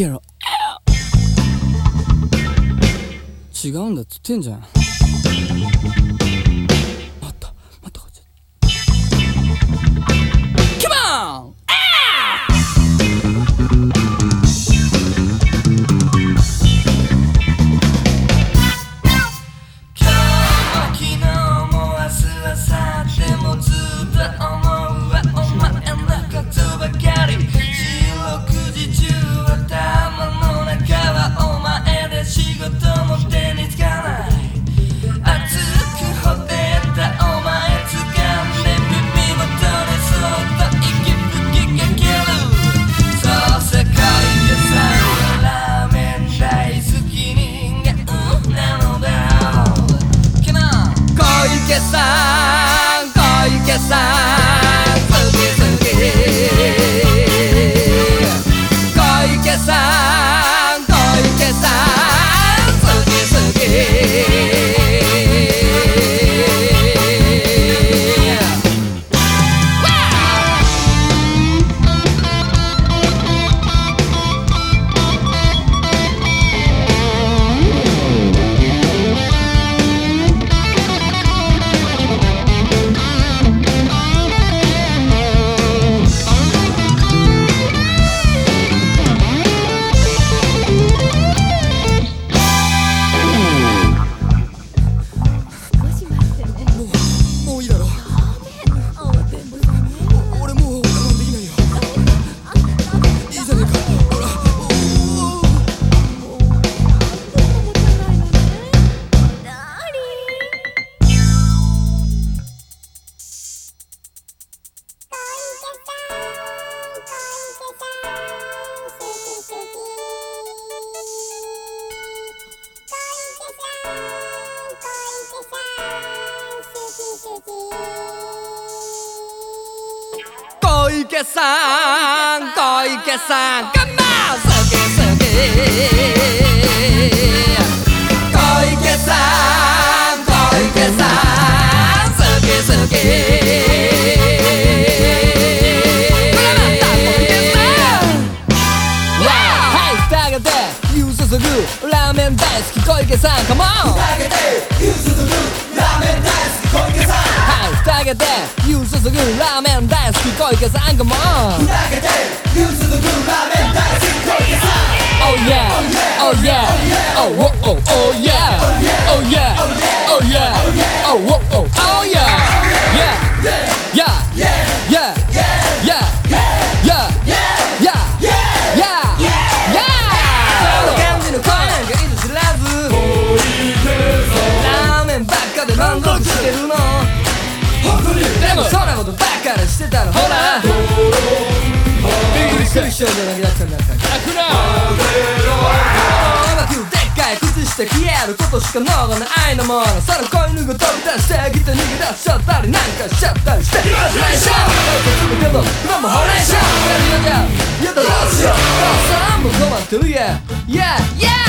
やろ。違うんだっつってんじゃん。池さん小池さんガンマささげラーメン大好き小池さんカモン。げラーメン大好き。開けて湯注ぐラーメン大好き小池さんはい蓋開けて湯注ぐラーメン大好き小池さん Oh yeah Oh yeah Oh oh oh oh yeah Oh yeah Oh yeah Oh oh oh oh yeah Yeah Yeah Yeah Yeah Yeah Yeah Yeah Yeah ラーメンばっかで満足でもそんなことばっかりしてたら。ほら。びっくりしょうじゃなくなっちゃうんだ。から楽な今でっかい靴下消えることしか能がないのもの。その子犬が飛び出してきて逃げ出しちゃったりなんかしちゃったりして。内緒けど今もほらしょやるよじゃやだどうしよう。母さんも困ってるや Yeah Yeah